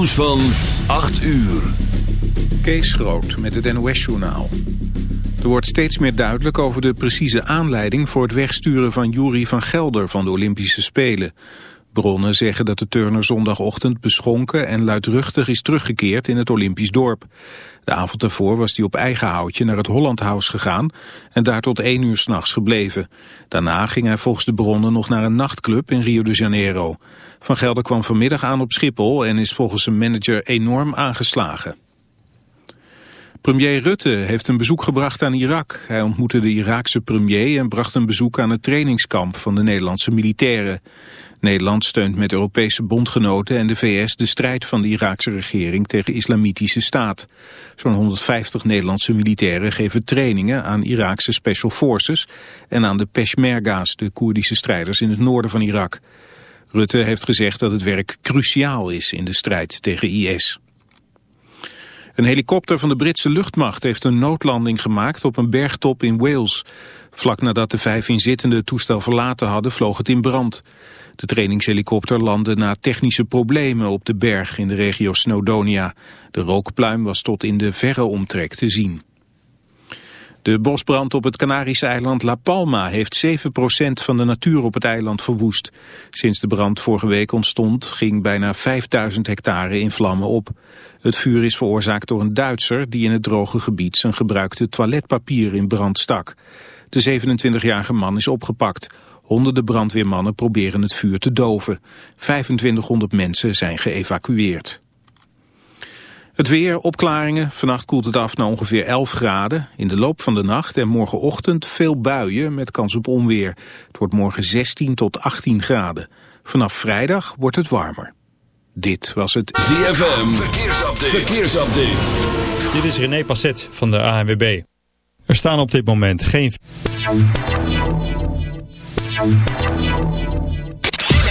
Nieuws van 8 uur. Kees Groot met het NOS-journaal. Er wordt steeds meer duidelijk over de precieze aanleiding... voor het wegsturen van Jury van Gelder van de Olympische Spelen. Bronnen zeggen dat de turner zondagochtend beschonken... en luidruchtig is teruggekeerd in het Olympisch dorp. De avond daarvoor was hij op eigen houtje naar het Hollandhuis gegaan... en daar tot één uur s'nachts gebleven. Daarna ging hij volgens de bronnen nog naar een nachtclub in Rio de Janeiro... Van Gelder kwam vanmiddag aan op Schiphol en is volgens zijn manager enorm aangeslagen. Premier Rutte heeft een bezoek gebracht aan Irak. Hij ontmoette de Iraakse premier en bracht een bezoek aan het trainingskamp van de Nederlandse militairen. Nederland steunt met Europese bondgenoten en de VS de strijd van de Iraakse regering tegen islamitische staat. Zo'n 150 Nederlandse militairen geven trainingen aan Iraakse special forces en aan de Peshmerga's, de Koerdische strijders in het noorden van Irak. Rutte heeft gezegd dat het werk cruciaal is in de strijd tegen IS. Een helikopter van de Britse luchtmacht heeft een noodlanding gemaakt op een bergtop in Wales. Vlak nadat de vijf inzittenden het toestel verlaten hadden, vloog het in brand. De trainingshelikopter landde na technische problemen op de berg in de regio Snowdonia. De rookpluim was tot in de verre omtrek te zien. De bosbrand op het Canarische eiland La Palma heeft 7% van de natuur op het eiland verwoest. Sinds de brand vorige week ontstond ging bijna 5000 hectare in vlammen op. Het vuur is veroorzaakt door een Duitser die in het droge gebied zijn gebruikte toiletpapier in brand stak. De 27-jarige man is opgepakt. Honderden brandweermannen proberen het vuur te doven. 2500 mensen zijn geëvacueerd. Het weer, opklaringen. Vannacht koelt het af naar ongeveer 11 graden. In de loop van de nacht en morgenochtend veel buien met kans op onweer. Het wordt morgen 16 tot 18 graden. Vanaf vrijdag wordt het warmer. Dit was het ZFM Verkeersupdate. Verkeersupdate. Dit is René Passet van de ANWB. Er staan op dit moment geen...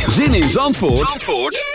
Zin in Zandvoort, Zandvoort?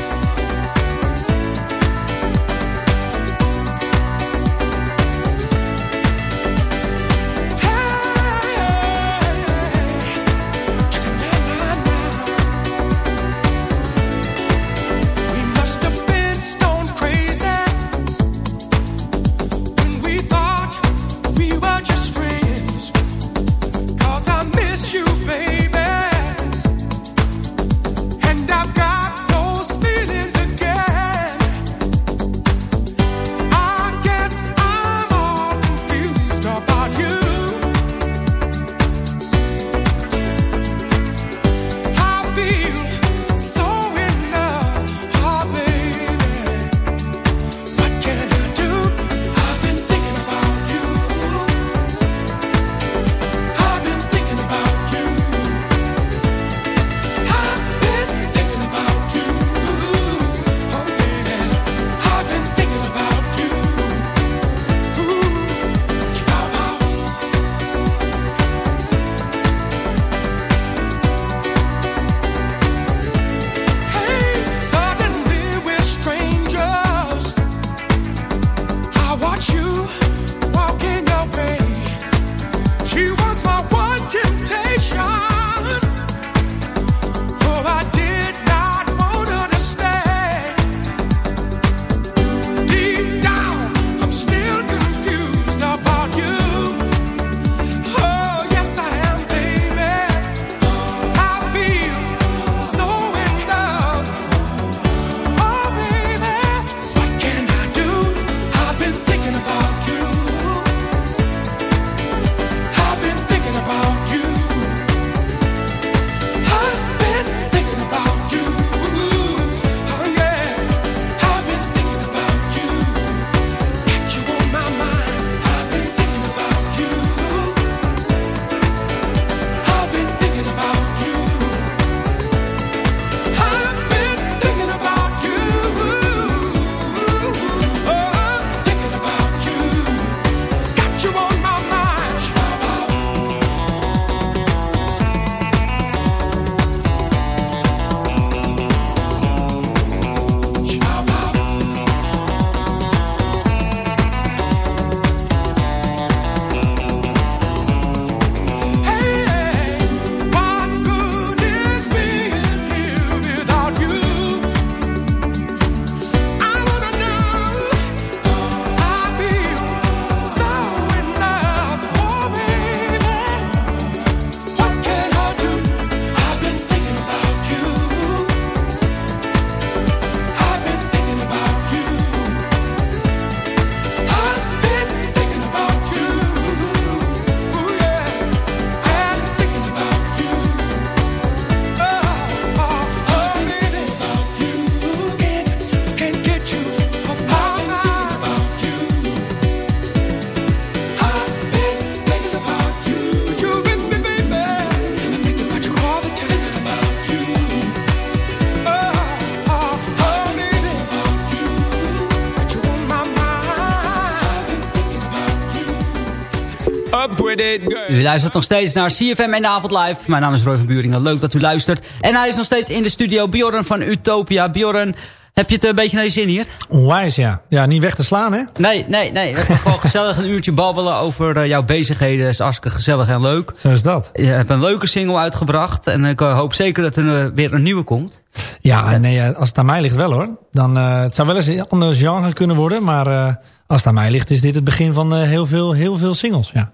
U luistert nog steeds naar CFM en de Avond Live. Mijn naam is Roy van Buringen. Leuk dat u luistert. En hij is nog steeds in de studio. Bjorn van Utopia. Bjorn, heb je het een beetje naar je zin hier? Onwijs, ja. Ja, niet weg te slaan, hè? Nee, nee, nee. Het is gewoon gezellig een uurtje babbelen over uh, jouw bezigheden. Dat is hartstikke gezellig en leuk. Zo is dat. Je hebt een leuke single uitgebracht. En ik uh, hoop zeker dat er uh, weer een nieuwe komt. Ja, nee, als het aan mij ligt wel hoor. Dan, het zou wel eens een ander genre kunnen worden. Maar als het aan mij ligt is dit het begin van heel, veel, heel veel singles, ja.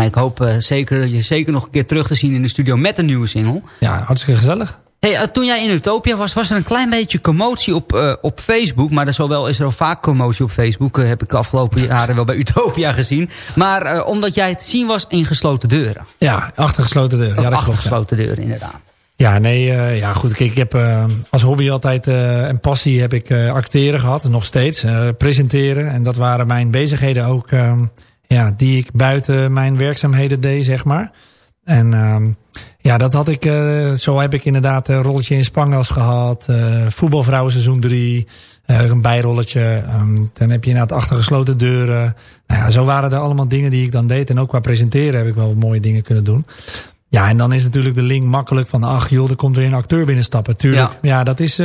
Nou, ik hoop zeker, je zeker nog een keer terug te zien in de studio met een nieuwe single. Ja, hartstikke gezellig. Hey, uh, toen jij in Utopia was, was er een klein beetje commotie op, uh, op Facebook. Maar zowel is er al vaak commotie op Facebook. Heb ik de afgelopen jaren wel bij Utopia gezien. Maar omdat jij te zien was in gesloten deuren. Ja, achter gesloten deuren. Of ja, dat achter klopt, gesloten ja. deuren, inderdaad. Ja, nee, ja goed. Kijk, ik heb als hobby altijd en passie heb ik acteren gehad. Nog steeds. presenteren. En dat waren mijn bezigheden ook. Ja, die ik buiten mijn werkzaamheden deed, zeg maar. En um, ja, dat had ik, uh, zo heb ik inderdaad een rolletje in Spangas gehad. Uh, voetbalvrouwen seizoen 3. Uh, een bijrolletje. Um, dan heb je inderdaad achtergesloten deuren. Nou ja, zo waren er allemaal dingen die ik dan deed. En ook qua presenteren heb ik wel mooie dingen kunnen doen. Ja, en dan is natuurlijk de link makkelijk van... ach joh, er komt weer een acteur binnenstappen. Tuurlijk, ja, ja dat, is,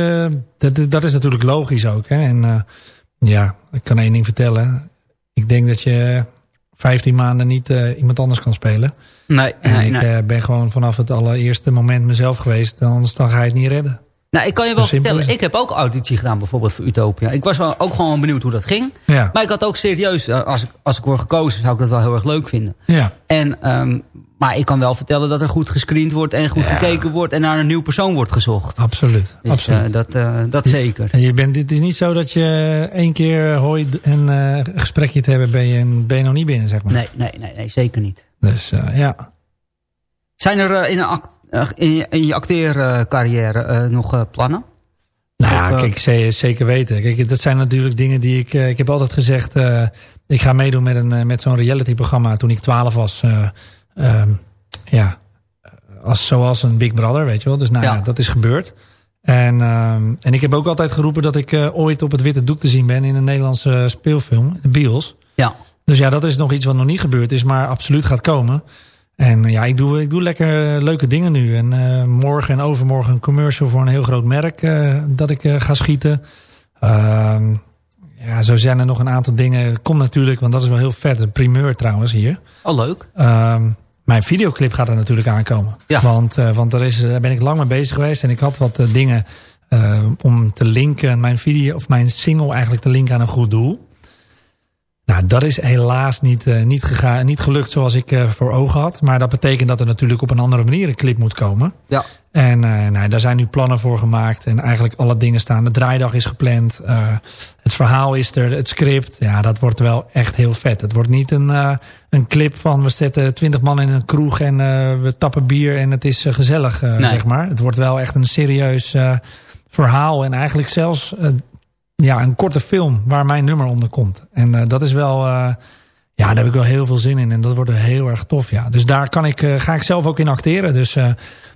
dat, dat is natuurlijk logisch ook. Hè? En ja, ik kan één ding vertellen. Ik denk dat je 15 maanden niet uh, iemand anders kan spelen. Nee, en nee, ik nee. Uh, ben gewoon vanaf het allereerste moment mezelf geweest. Anders dan ga je het niet redden. Nou, ik kan je wel vertellen, ik heb ook auditie gedaan bijvoorbeeld voor Utopia. Ik was wel ook gewoon benieuwd hoe dat ging. Ja. Maar ik had ook serieus, als ik, als ik word gekozen, zou ik dat wel heel erg leuk vinden. Ja. En, um, maar ik kan wel vertellen dat er goed gescreend wordt en goed ja. gekeken wordt en naar een nieuw persoon wordt gezocht. Absoluut. Dus, Absoluut. Uh, dat, uh, dat zeker. En je bent, het is niet zo dat je één keer hooi en uh, een gesprekje te hebben, ben je, ben je nog niet binnen, zeg maar. Nee, nee, nee, nee zeker niet. Dus ja. Zijn er in, een act, in, in je acteercarrière nog plannen? Nou ja, kijk, zeker weten. Kijk, dat zijn natuurlijk dingen die ik... Ik heb altijd gezegd, ik ga meedoen met, een, met zo'n reality-programma toen ik 12 was. Uh, ja, als, zoals een Big Brother, weet je wel. Dus nou ja, ja dat is gebeurd. En, en ik heb ook altijd geroepen dat ik ooit op het witte doek te zien ben in een Nederlandse speelfilm, de Bios. Ja. Dus ja, dat is nog iets wat nog niet gebeurd is, maar absoluut gaat komen. En ja, ik doe, ik doe lekker leuke dingen nu. En uh, morgen en overmorgen een commercial voor een heel groot merk uh, dat ik uh, ga schieten. Uh, ja, zo zijn er nog een aantal dingen. Komt natuurlijk, want dat is wel heel vet. Een primeur trouwens hier. Oh, leuk. mijn videoclip gaat er natuurlijk aankomen. Ja. Want, want daar, is, daar ben ik lang mee bezig geweest. En ik had wat dingen om te linken. Mijn video, of mijn single eigenlijk te linken aan een goed doel. Nou, dat is helaas niet, uh, niet, gegaan, niet gelukt zoals ik uh, voor ogen had. Maar dat betekent dat er natuurlijk op een andere manier een clip moet komen. Ja. En uh, nou, daar zijn nu plannen voor gemaakt. En eigenlijk alle dingen staan. De draaidag is gepland. het verhaal is er. Het script. Ja, dat wordt wel echt heel vet. Het wordt niet een, een clip van we zetten twintig man in een kroeg. En we tappen bier en het is gezellig, nee. zeg maar. Het wordt wel echt een serieus verhaal. En eigenlijk zelfs ja, een korte film waar mijn nummer onder komt. En uh, dat is wel, uh, ja, daar heb ik wel heel veel zin in. En dat wordt heel erg tof, ja. Dus daar kan ik, uh, ga ik zelf ook in acteren. Dus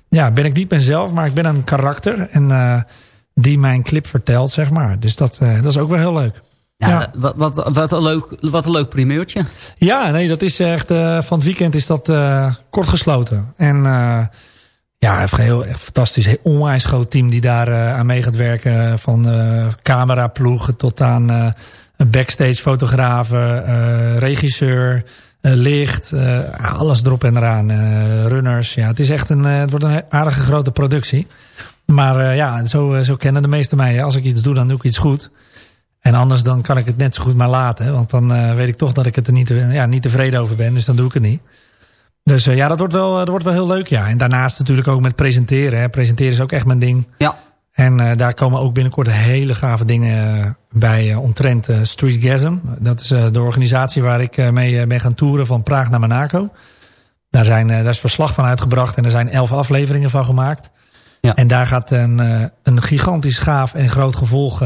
ja, ben ik niet mezelf, maar ik ben een karakter. En die mijn clip vertelt, zeg maar. Dus dat, dat is ook wel heel leuk. Ja, ja. Wat, wat, wat, een leuk, wat een leuk primeurtje. Ja, nee, dat is echt, van het weekend is dat kort gesloten. En... Ja, een heel echt fantastisch, heel onwijs groot team die daar uh, aan mee gaat werken. Van uh, cameraploegen tot aan uh, backstage fotografen, regisseur, licht, alles erop en eraan. runners, ja, het is echt een, het wordt een aardige grote productie. Maar ja, zo, zo kennen de meesten mij. Als ik iets doe, dan doe ik iets goed. En anders dan kan ik het net zo goed maar laten. Want dan weet ik toch dat ik het er niet, ja, niet tevreden over ben. Dus dan doe ik het niet. Dus uh, ja, dat wordt, wel, dat wordt wel heel leuk, ja. En daarnaast natuurlijk ook met presenteren. Hè. Presenteren is ook echt mijn ding. Ja. En uh, daar komen ook binnenkort hele gave dingen bij uh, omtrent Streetgasm. Dat is de organisatie waar ik mee ben gaan toeren van Praag naar Monaco. Daar, zijn, daar is verslag van uitgebracht en er zijn elf afleveringen van gemaakt. Ja. En daar gaat een, een gigantisch gaaf en groot gevolg,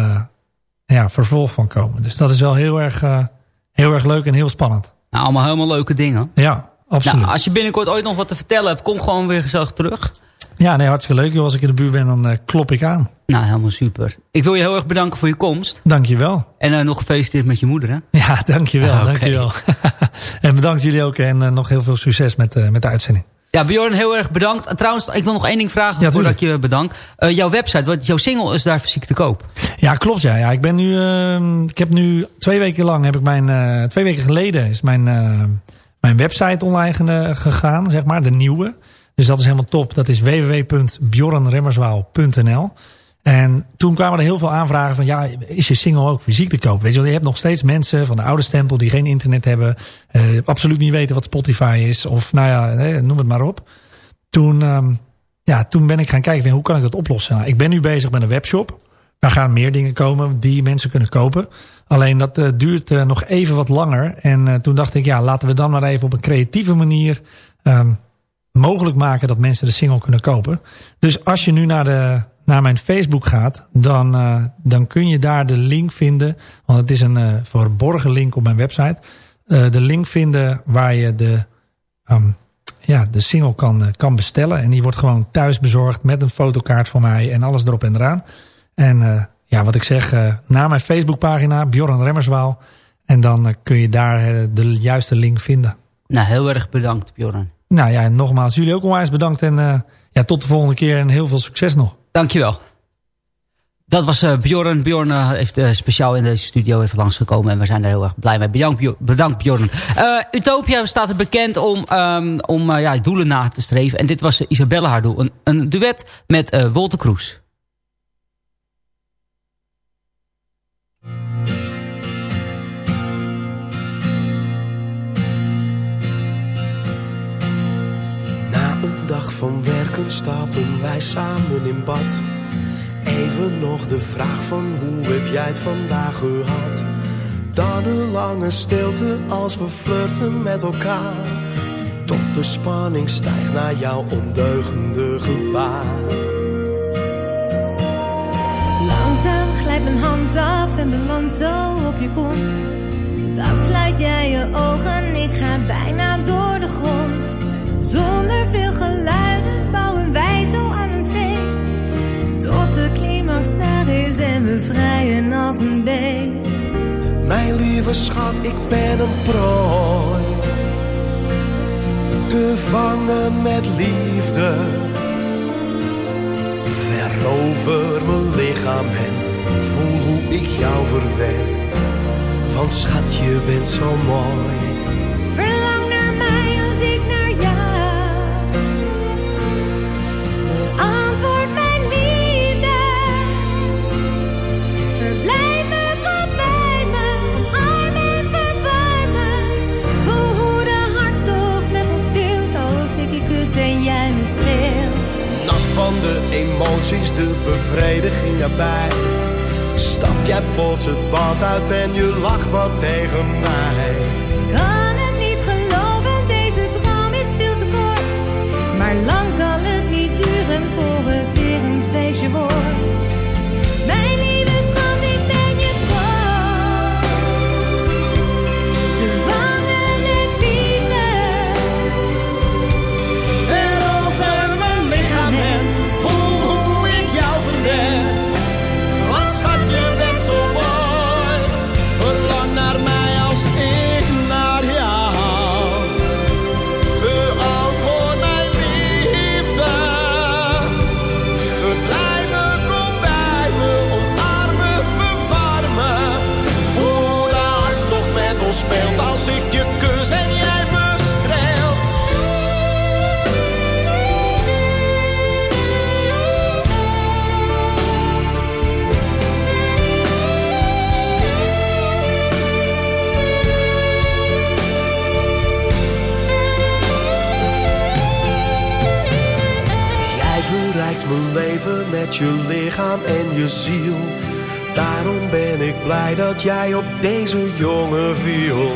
ja, vervolg van komen. Dus dat is wel heel erg, heel erg leuk en heel spannend. Nou, allemaal helemaal leuke dingen. Ja, Absoluut. Nou, als je binnenkort ooit nog wat te vertellen hebt, kom gewoon weer gezellig terug. Ja, nee, hartstikke leuk. Als ik in de buurt ben, dan uh, klop ik aan. Nou, helemaal super. Ik wil je heel erg bedanken voor je komst. Dankjewel. En uh, nog gefeliciteerd met je moeder, hè? Ja, dankjewel. Ah, okay. dankjewel. en bedankt jullie ook en nog heel veel succes met, met de uitzending. Ja, Bjorn, heel erg bedankt. Trouwens, ik wil nog één ding vragen ja, voordat ik je bedank. Jouw website, wat, jouw single is daar fysiek te koop. Ja, klopt. Ja, ja ik ben nu, uh, ik heb nu twee weken lang, heb ik mijn, twee weken geleden is mijn, mijn website online gegaan, zeg maar, de nieuwe. Dus dat is helemaal top. Dat is www.bjornremmerswaal.nl. En toen kwamen er heel veel aanvragen van... ja, is je single ook fysiek te koop? Weet je, wel, je hebt nog steeds mensen van de oude stempel... die geen internet hebben, uh, absoluut niet weten wat Spotify is... of nou ja, noem het maar op. Toen, um, ja, toen ben ik gaan kijken, hoe kan ik dat oplossen? Nou, ik ben nu bezig met een webshop. Daar gaan meer dingen komen die mensen kunnen kopen. Alleen dat uh, duurt uh, nog even wat langer. En toen dacht ik, ja, laten we dan maar even op een creatieve manier... Um, mogelijk maken dat mensen de single kunnen kopen. Dus als je nu naar de naar mijn Facebook gaat, dan, dan kun je daar de link vinden. Want het is een verborgen link op mijn website. De link vinden waar je de, um, ja, de single kan, kan bestellen. En die wordt gewoon thuis bezorgd met een fotokaart van mij en alles erop en eraan. En ja, wat ik zeg, naar mijn Facebookpagina, Bjorn Remmerswaal. En dan kun je daar de juiste link vinden. Nou, heel erg bedankt Bjorn. Nou ja, nogmaals, jullie ook onwijs bedankt. En ja, tot de volgende keer en heel veel succes nog. Dankjewel. Dat was uh, Bjorn. Bjorn uh, heeft uh, speciaal in deze studio even langsgekomen. En we zijn er heel erg blij mee. Bedankt, bedankt Bjorn. Utopia staat er bekend om, um, om ja, doelen na te streven. En dit was Isabelle haar doel. Een, een duet met Wolter Kroes. Van werken stappen wij samen in bad. Even nog de vraag van hoe heb jij het vandaag gehad? Dan een lange stilte als we flirten met elkaar. Tot de spanning stijgt naar jouw ondeugende gebaar. Langzaam glijdt mijn hand af en belandt zo op je kont. Dan sluit jij je ogen, ik ga bijna door de grond. Zonder veel daar is en we vrijen als een beest. Mijn lieve schat, ik ben een prooi. Te vangen met liefde. Verover mijn lichaam en voel hoe ik jou verwen. Want schat, je bent zo mooi de emoties, de bevrediging erbij. Stap jij plots het bad uit en je lacht wat tegen mij. Je lichaam en je ziel. Daarom ben ik blij dat jij op deze jongen viel.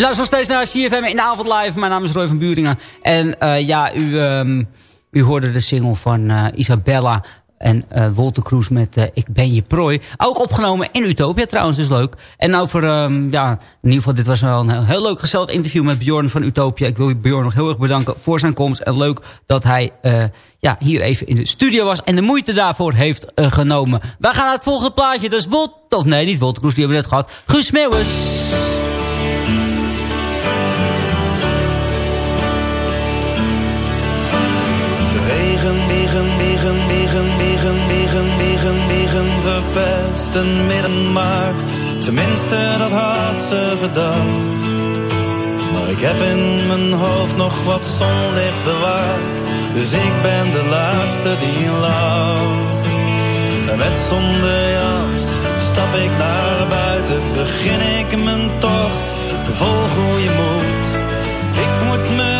U luistert nog steeds naar CFM in de avond live. Mijn naam is Roy van Buringen. En uh, ja, u, um, u hoorde de single van uh, Isabella en uh, Wolter Kroes met uh, Ik ben je prooi. Ook opgenomen in Utopia trouwens, dus leuk. En over, um, ja, in ieder geval dit was wel een heel, leuk gezellig interview met Bjorn van Utopia. Ik wil Bjorn nog heel erg bedanken voor zijn komst. En leuk dat hij uh, ja, hier even in de studio was en de moeite daarvoor heeft genomen. Wij gaan naar het volgende plaatje. Dat is of nee, niet Wolter Kroes, die hebben we net gehad. Guus Meeuwis. Wegen, wegen, wegen, wegen, wegen, wegen, wegen, wegen verpesten midden maart. Tenminste, dat had ze gedacht. Maar ik heb in mijn hoofd nog wat zonlicht bewaard. Dus ik ben de laatste die lacht. En met zonder jas stap ik naar buiten. Begin ik mijn tocht, vol goede moed. Ik moet me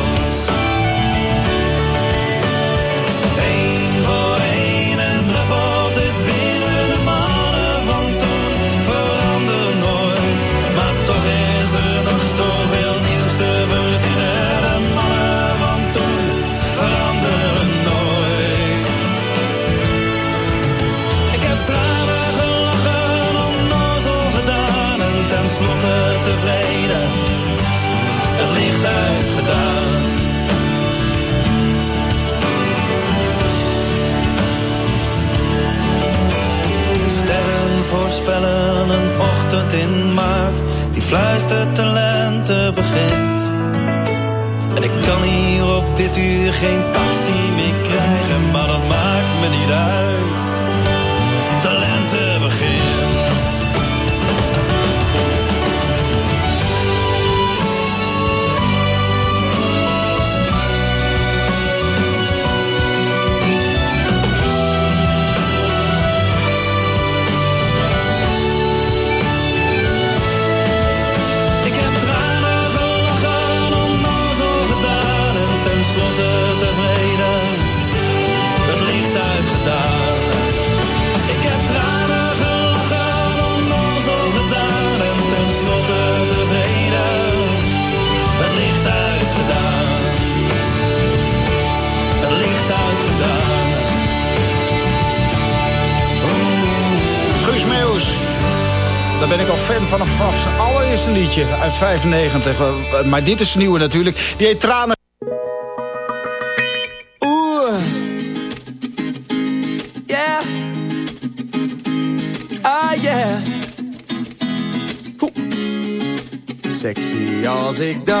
De begint. En ik kan hier op dit uur geen taxi meer krijgen, maar dat maakt me niet uit. Vanaf, vanaf zijn allereerste liedje uit 95. Maar dit is nieuwe natuurlijk. Die heet Tranen. Oeh. Ah. Sexy als ik dans.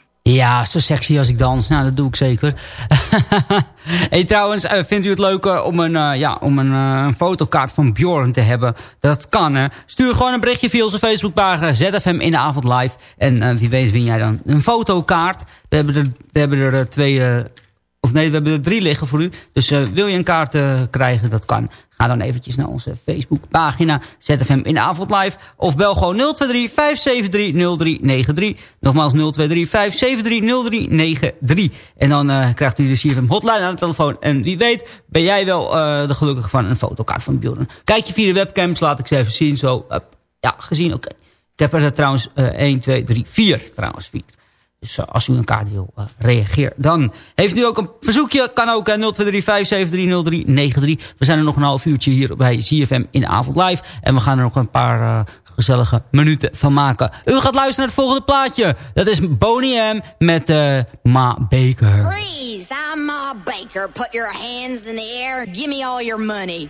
Ja, zo sexy als ik dans. Nou, dat doe ik zeker. hey, trouwens, uh, vindt u het leuk uh, om, een, uh, ja, om een, een, fotokaart van Bjorn te hebben? Dat kan, hè. Stuur gewoon een berichtje via onze Facebookpagina. ZFM in de avond live. En wie weet win jij dan een fotokaart. We hebben er, we hebben er twee... of nee, we hebben er drie liggen voor u. Dus wil je een kaart krijgen, dat kan. Ga dan eventjes naar onze Facebookpagina. ZFM in de avond live. Of bel gewoon 023 573 0393. Nogmaals 023 573 0393. En dan uh, krijgt u de CFM hotline aan de telefoon. En wie weet ben jij wel uh, de gelukkige van een fotokaart van Bjorn. Kijk je via de webcams, laat ik ze even zien. Zo, uh, ja, gezien, oké. Okay. Ik heb er trouwens 1, 2, 3, 4 trouwens. 4. Dus uh, als u een kaart uh, reageer. Dan heeft u ook een verzoekje. Kan ook uh, 0235730393. We zijn er nog een half uurtje hier bij ZFM in avond live. En we gaan er nog een paar uh, gezellige minuten van maken. U gaat luisteren naar het volgende plaatje. Dat is Boney M met Ma Baker. Freeze, I'm Ma Baker. Put your hands in the air. Give me all your money.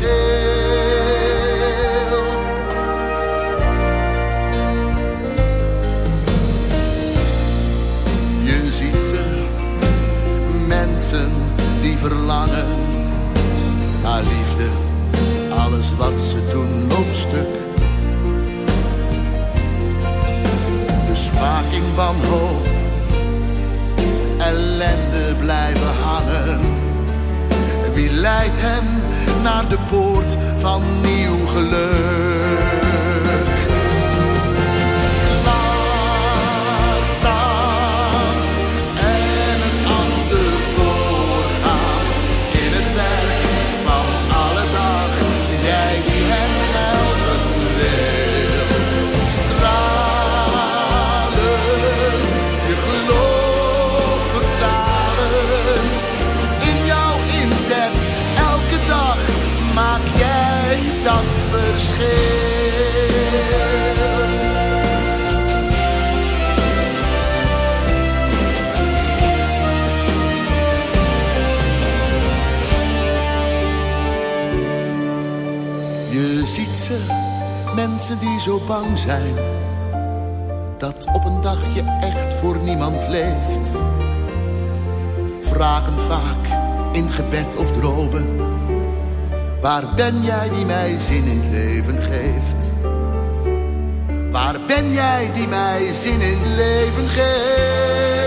Je ziet ze, mensen die verlangen naar liefde. Alles wat ze doen loopt stuk. De zwak in wanhoop, ellende blijven hangen. Wie leidt hen? naar de poort van nieuw geluk. mensen die zo bang zijn dat op een dag je echt voor niemand leeft. Vragen vaak in gebed of dromen. Waar ben jij die mij zin in het leven geeft? Waar ben jij die mij zin in het leven geeft?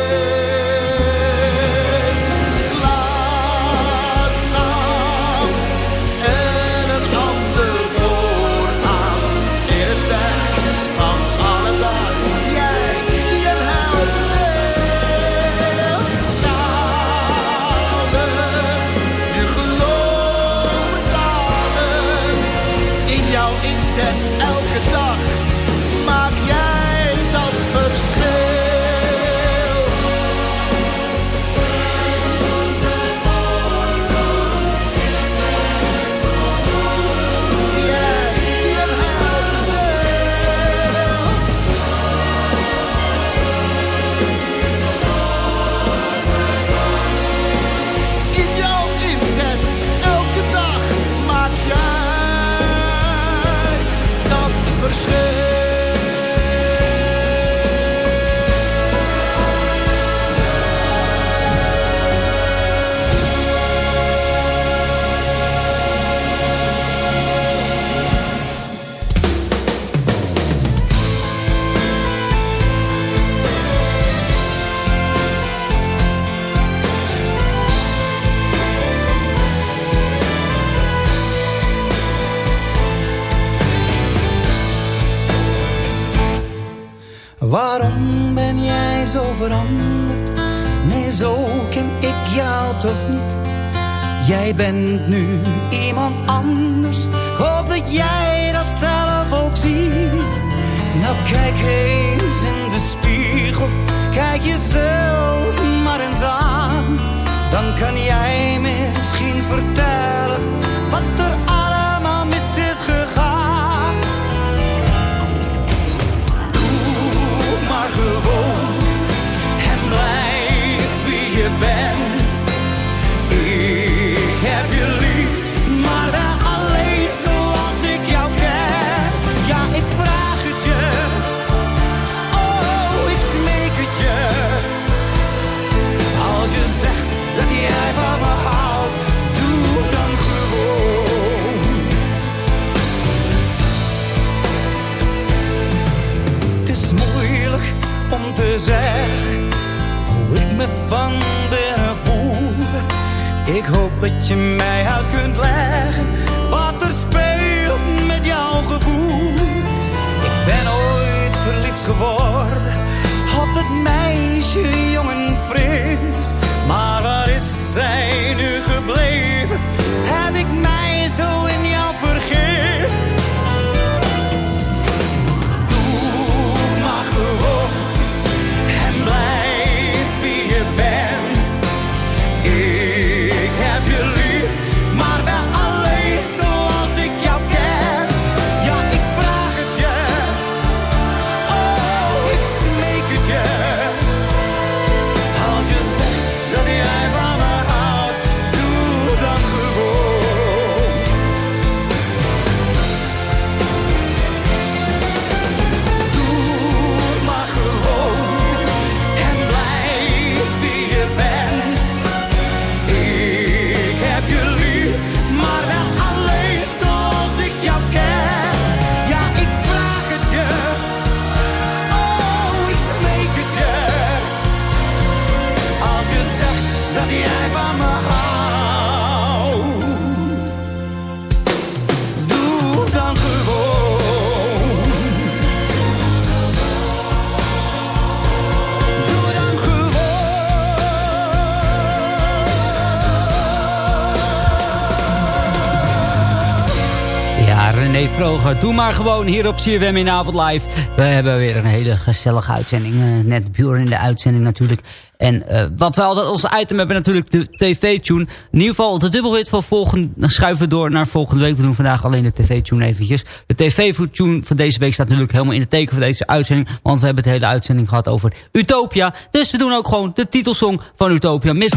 René doe maar gewoon hier op CWM in Avond Live. We hebben weer een hele gezellige uitzending. eh, net Bjorn in de uitzending natuurlijk. En eh, wat we altijd als item hebben natuurlijk de tv-tune. In ieder geval de dubbelhit van volgende... Schuiven door naar volgende week. We doen vandaag alleen de tv-tune eventjes. De tv-tune van deze week staat natuurlijk helemaal in het teken van deze uitzending. Want we hebben het hele uitzending gehad over Utopia. Dus we doen ook gewoon de titelsong van Utopia. Miss,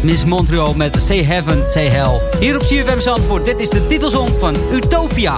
Miss Montreal met Say Heaven, Say Hell. Hier op CFM Zandvoort. Dit is de titelsong van Utopia.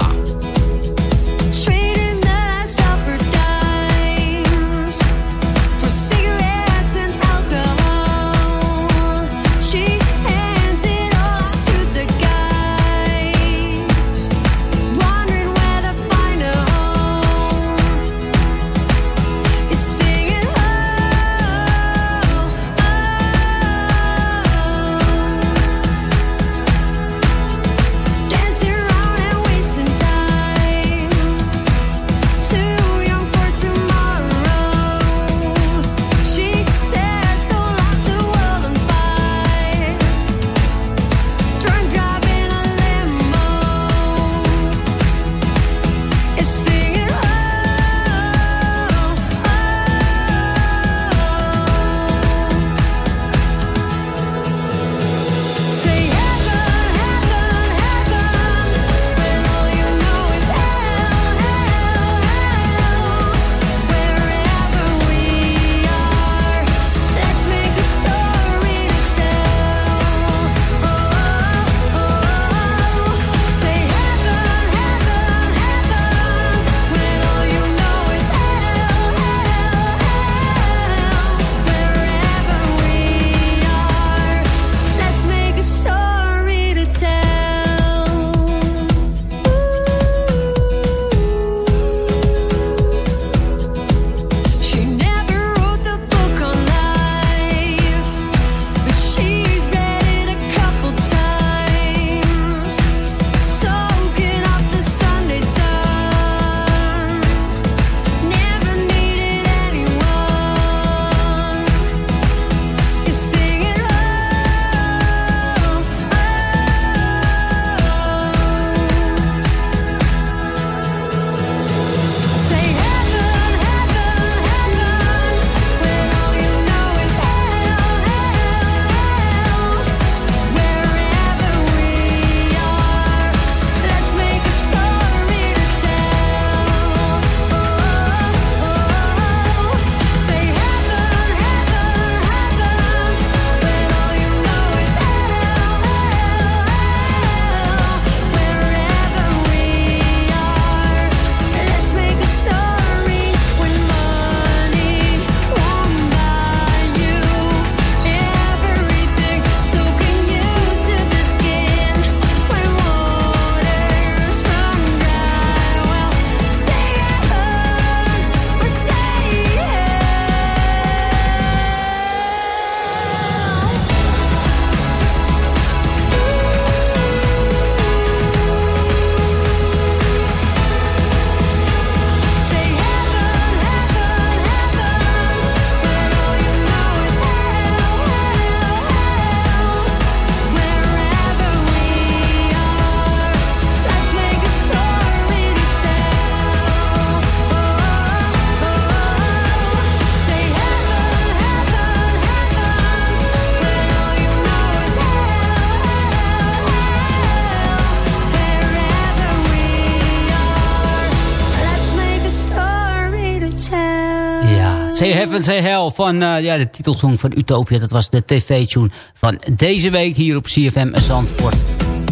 Say Heaven, Say Hell van uh, ja, de titelsong van Utopia. Dat was de tv-tune van deze week hier op CFM Zandvoort.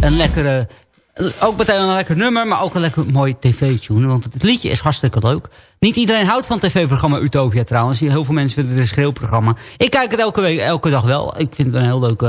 Een lekkere ook meteen een lekker nummer, maar ook een lekker mooi tv-tune. Want het liedje is hartstikke leuk. Niet iedereen houdt van tv-programma Utopia trouwens. Heel veel mensen vinden het een schreeuwprogramma. Ik kijk het elke, week, elke dag wel. Ik vind het een heel leuk,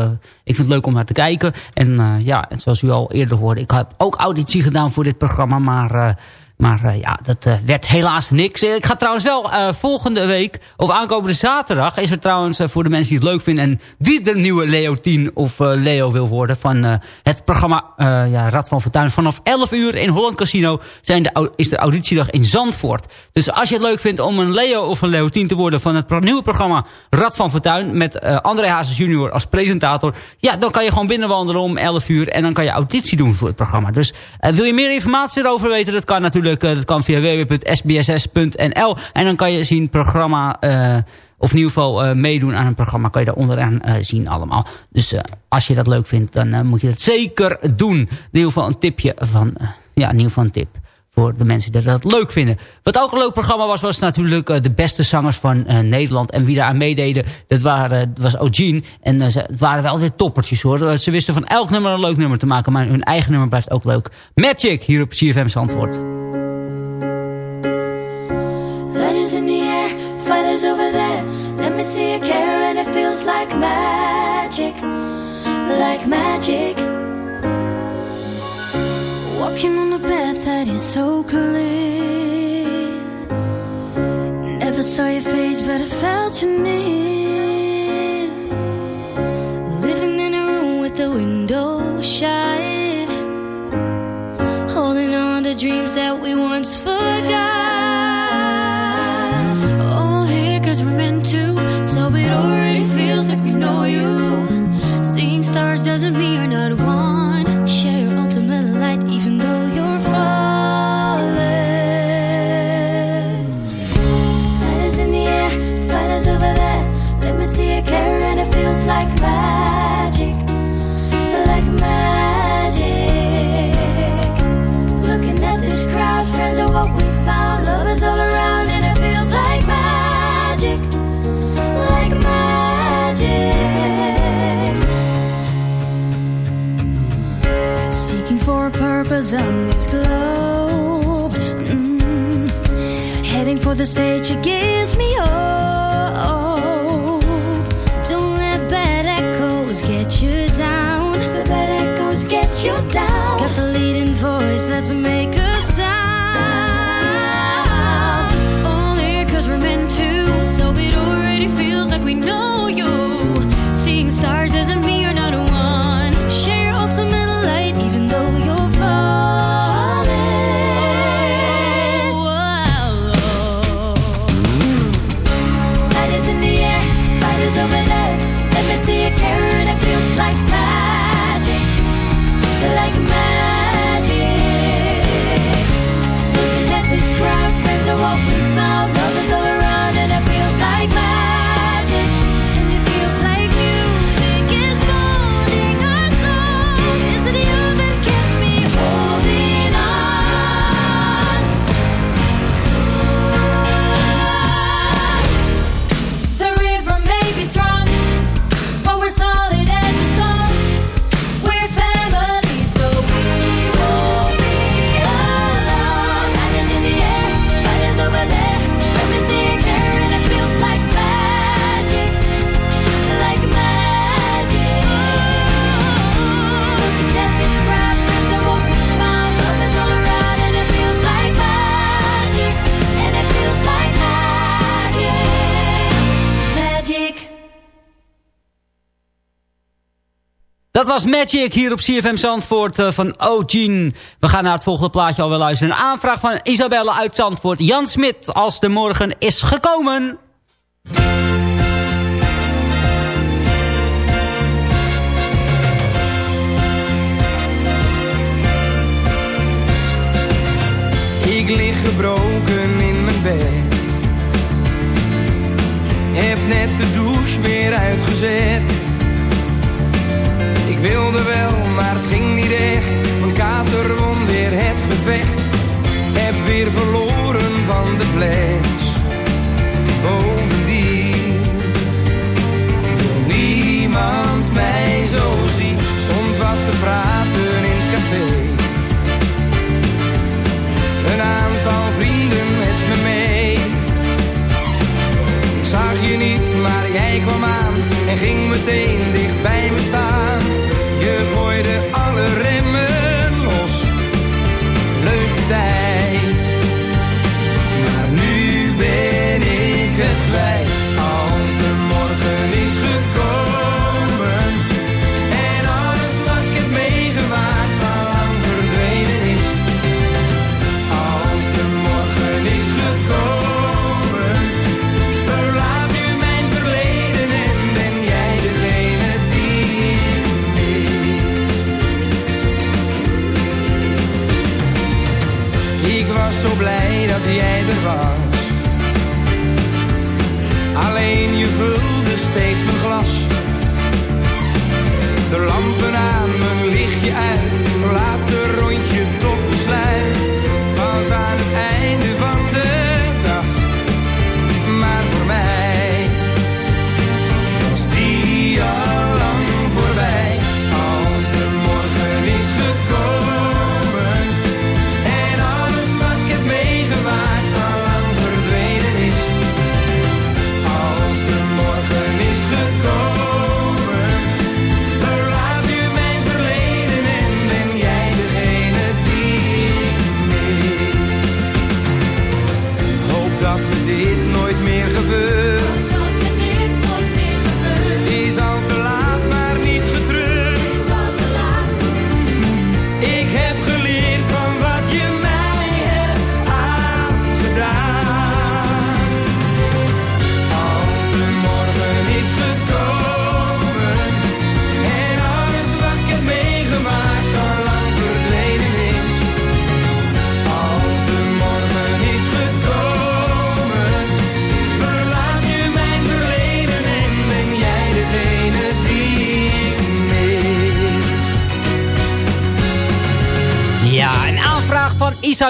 ik vind het leuk om naar te kijken. En uh, ja, zoals u al eerder hoorde, ik heb ook auditie gedaan voor dit programma. Maar uh, maar uh, ja, dat uh, werd helaas niks. Ik ga trouwens wel uh, volgende week, of aankomende zaterdag... is er trouwens voor de mensen die het leuk vinden... en wie de nieuwe Leo 10 of Leo wil worden... van het programma ja, Rad van Fortuin. Vanaf 11 uur in Holland Casino zijn de, is de auditiedag in Zandvoort. Dus als je het leuk vindt om een Leo of een Leo 10 te worden... van het nieuwe programma Rad van Fortuin... met André Hazes junior als presentator... ja, dan kan je gewoon binnenwandelen om 11 uur... en dan kan je auditie doen voor het programma. Dus wil je meer informatie erover weten... dat kan natuurlijk eh, dat kan via www.sbss.nl. En dan kan je zien programma... Uh, of in ieder geval uh, meedoen aan een programma. Kan je daar onderaan zien allemaal. Dus als je dat leuk vindt, dan moet je dat zeker doen. In ieder geval een tipje van... ja, in een tip voor de mensen die dat leuk vinden. Wat ook een leuk programma was, was natuurlijk de beste zangers van Nederland. En wie daar aan meededen, dat waren, was O'Gene. En het waren wel weer toppertjes hoor. Ze wisten van elk nummer een leuk nummer te maken. Maar hun eigen nummer blijft ook leuk. Magic, hier op CFM's antwoord. Me see you care and it feels like magic. Like magic. Walking on a path that is so clear. Never saw your face, but I felt your near. Living in a room with the window shut. Holding on to dreams that we once forgot. All here cause we're meant to. It already feels like we know you. Seeing stars doesn't mean you're not one. Share your ultimate light even though you're falling. Lighters in the air, fighters over there. Let me see a care and it feels like magic. Purpose on this globe. Mm. Heading for the stage, it gives me hope. Was Magic hier op CFM Zandvoort uh, van O'Gene. We gaan naar het volgende plaatje alweer luisteren. Een aanvraag van Isabelle uit Zandvoort. Jan Smit, als de morgen is gekomen. Ik lig gebroken in mijn bed. Heb net de douche weer uitgezet wilde wel, maar het ging niet echt. Mijn kater won weer het gevecht. Heb weer verloren van de fles. Bovendien die niemand mij zo ziet, Stond wat te vragen steeds glas. De lampen aan, mijn lichtje uit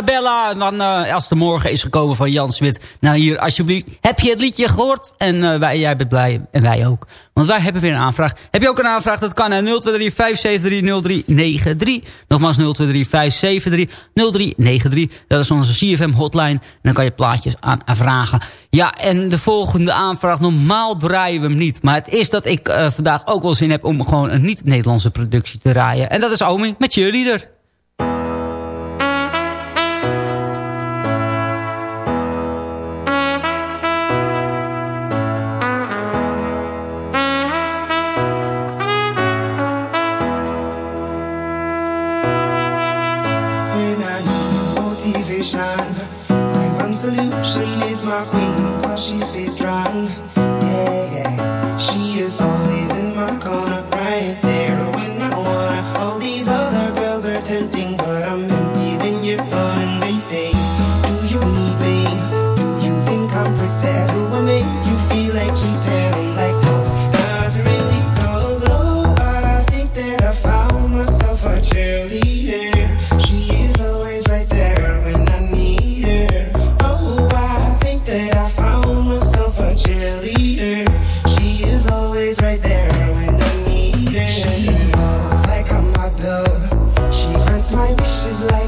Bella, dan, eh, als de morgen is gekomen van Jan Smit. Nou hier, alsjeblieft. Heb je het liedje gehoord? En eh, wij, jij bent blij. En wij ook. Want wij hebben weer een aanvraag. Heb je ook een aanvraag? Dat kan. 0235730393. Nogmaals 0235730393. Dat is onze CFM hotline. En dan kan je plaatjes aanvragen. Ja, en de volgende aanvraag. Normaal draaien we hem niet. Maar het is dat ik eh, vandaag ook wel zin heb om gewoon een niet-Nederlandse productie te draaien. En dat is Omi met jullie er. she stays strong.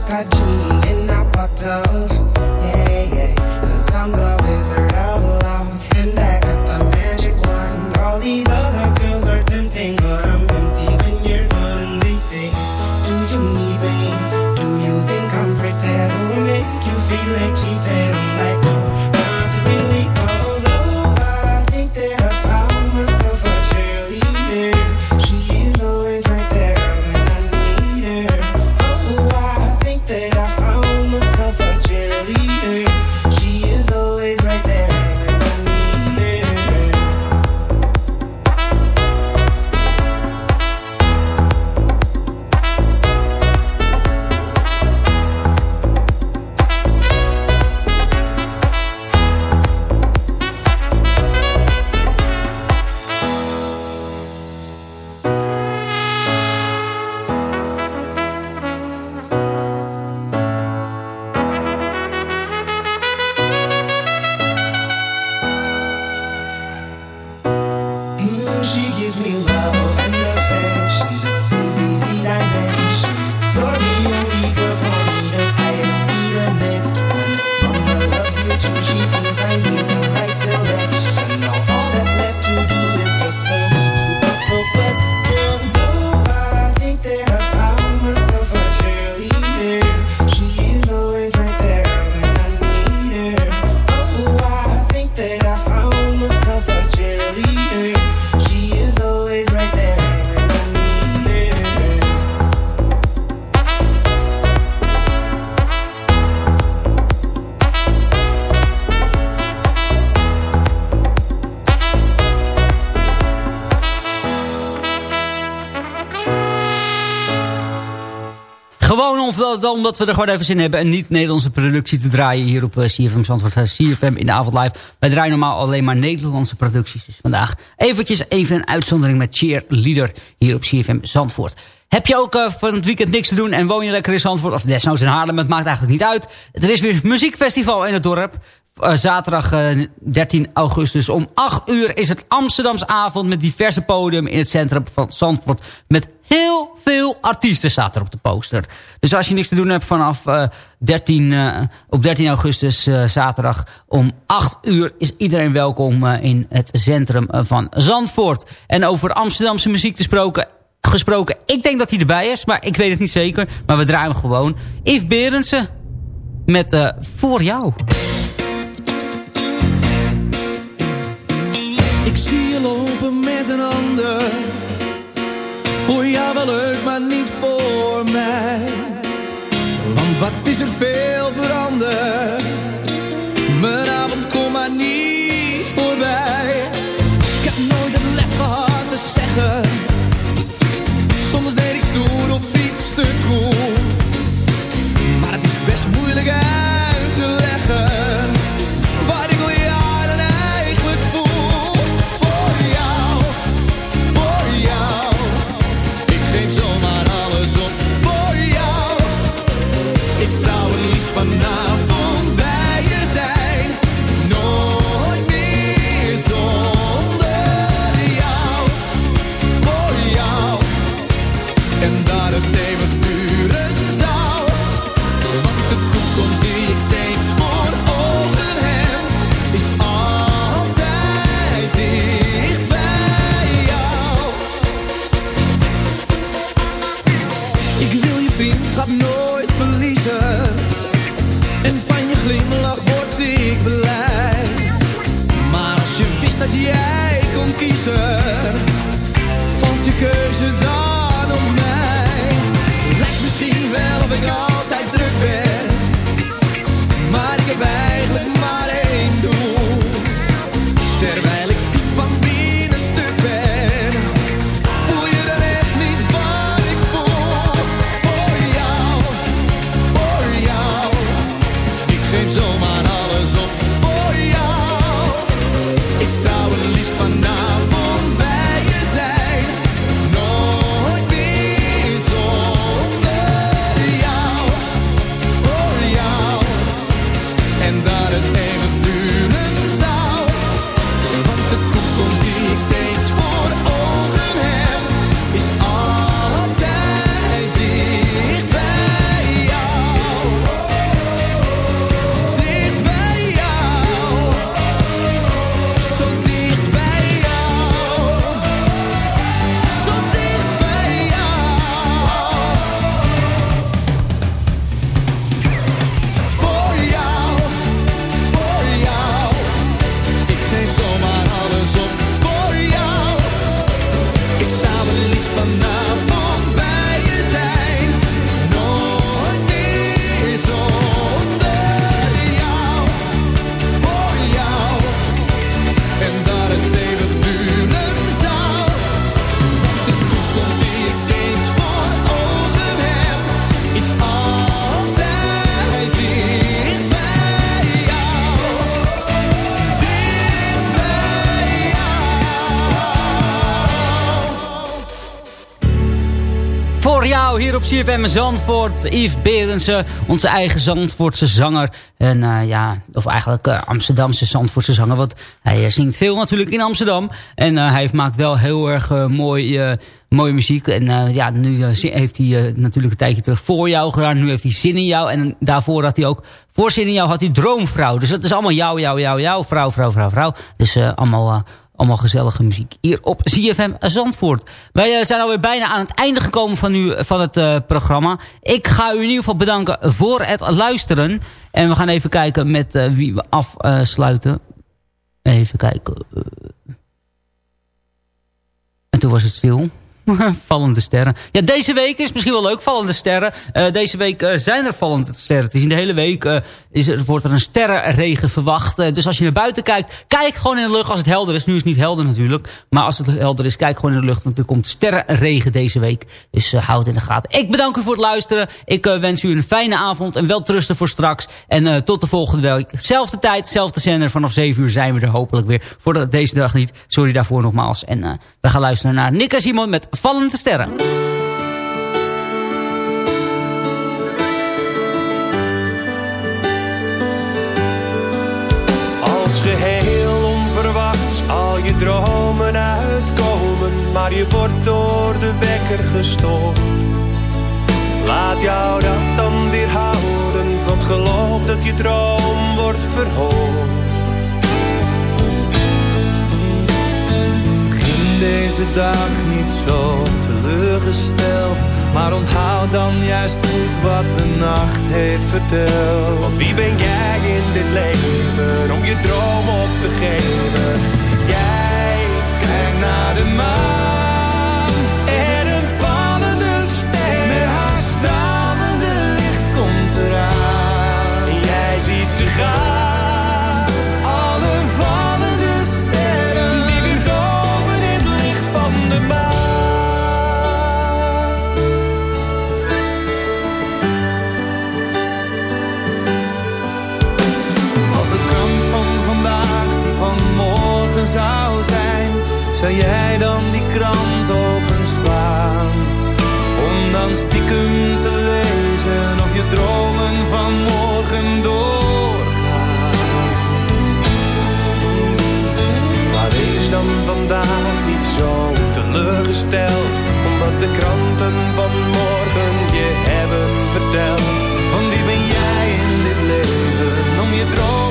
like a genie in a bottle. Gewoon omdat, we er gewoon even zin in hebben. Een niet-Nederlandse productie te draaien hier op eh, CFM Zandvoort. eh, CFM in de avond live. Wij draaien normaal alleen maar Nederlandse producties. Dus vandaag eventjes even een uitzondering met Cheerleader hier op CFM Zandvoort. Heb je ook eh, van het weekend niks te doen en woon je lekker in Zandvoort? Of desnoods in Haarlem, het maakt eigenlijk niet uit. Er is weer een muziekfestival in het dorp. Zaterdag eh, 13 augustus om 8 uur is het Amsterdamse avond... met diverse podium in het centrum van Zandvoort. Met heel veel artiesten staat er op de poster. Dus als je niks te doen hebt vanaf eh, 13, eh, op 13 augustus eh, zaterdag om 8 uur... is iedereen welkom in het centrum van Zandvoort. En over Amsterdamse muziek te gesproken. Ik denk dat hij erbij is, maar ik weet het niet zeker. Maar we draaien gewoon. Yves Berendsen met Voor Jou. Ik zie je lopen met een ander. Voor jou wel leuk, maar niet voor mij. Want wat is er veel veranderd? Mijn avond komt maar niet En dat het eeuwig duren zou. Hier op CFM Zandvoort, Yves Berendsen, onze eigen Zandvoortse zanger. En eh, ja, of eigenlijk eh, Amsterdamse Zandvoortse zanger, want hij eh, zingt veel natuurlijk in Amsterdam. En hij maakt wel heel erg mooi, mooie muziek. En ja, nu heeft hij natuurlijk een tijdje terug voor jou gedaan. Nu heeft hij zin in jou. En daarvoor had hij ook, voor zin in jou had hij droomvrouw. Dus dat is allemaal jou, jou, jou, jou, vrouw, vrouw, vrouw, vrouw. Dus allemaal... allemaal gezellige muziek hier op CFM Zandvoort. Wij eh, zijn alweer bijna aan het einde gekomen van, u, van het eh, programma. Ik ga u in ieder geval bedanken voor het luisteren. En we gaan even kijken met eh, wie we afsluiten. even kijken. En toen was het stil. vallende sterren. Ja, deze week is misschien wel leuk, vallende sterren. Deze week zijn er vallende sterren. Het is in de hele week is er, wordt er een sterrenregen verwacht. Eh, dus als je naar buiten kijkt, kijk gewoon in de lucht als het helder is. Nu is het niet helder natuurlijk. Maar als het helder is, kijk gewoon in de lucht. Want er komt sterrenregen deze week. Dus uh, houd het in de gaten. Ik bedank u voor het luisteren. Ik uh, wens u een fijne avond en wel trusten voor straks. En tot de volgende week. Zelfde tijd, zelfde zender. Vanaf 7 uur zijn we er hopelijk weer. Voor de, deze dag niet. Sorry daarvoor nogmaals. En we gaan luisteren naar Nick en Simon met Vallende Sterren. Dromen uitkomen, maar je wordt door de wekker gestoord. Laat jou dat dan weer houden van het geloof dat je droom wordt verhoord. Begin deze dag niet zo teleurgesteld, maar onthoud dan juist goed wat de nacht heeft verteld. Want wie ben jij in dit leven om je droom op te geven? Gaan. Zou jij dan die krant openslaan? Om dan stiekem te lezen of je dromen van morgen doorgaan. Maar wees dan vandaag niet zo teleurgesteld, omdat de kranten van morgen je hebben verteld. Want wie ben jij in dit leven om je droom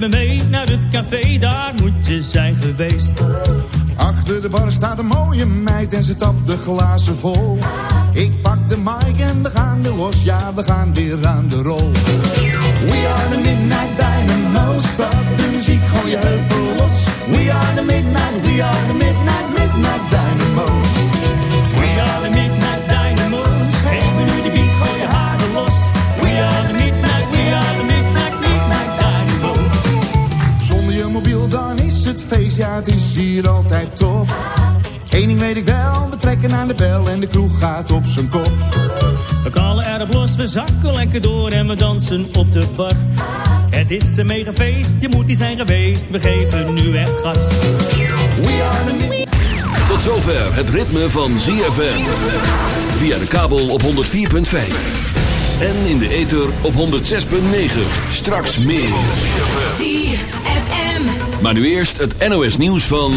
me mee naar het café, daar moet je zijn geweest. Achter de bar staat een mooie meid en ze tapt de glazen vol. geweest, we geven nu echt gas. We are the Tot zover het ritme van ZFM. Via de kabel op 104.5. En in de ether op 106.9. Straks meer. ZFM. Maar nu eerst het NOS nieuws van...